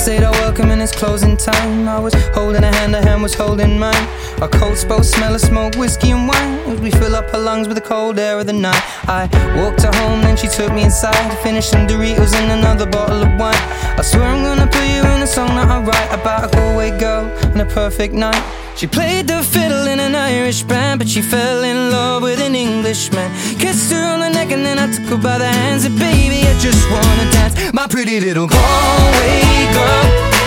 Said our welcome and it's closing time. I was holding a hand, a hand was holding mine. Our coats both smell of smoke, whiskey and wine. As we fill up her lungs with the cold air of the night. I walked her home, then she took me inside to finish some Doritos and another bottle of wine. I swear I'm gonna put you in a song that I write about a Galway girl and a perfect night. She played the fiddle in an Irish band, but she fell in love with Englishman. Kissed her on the neck and then I took her by the hands. And baby, I just wanna dance, my pretty little Galway girl.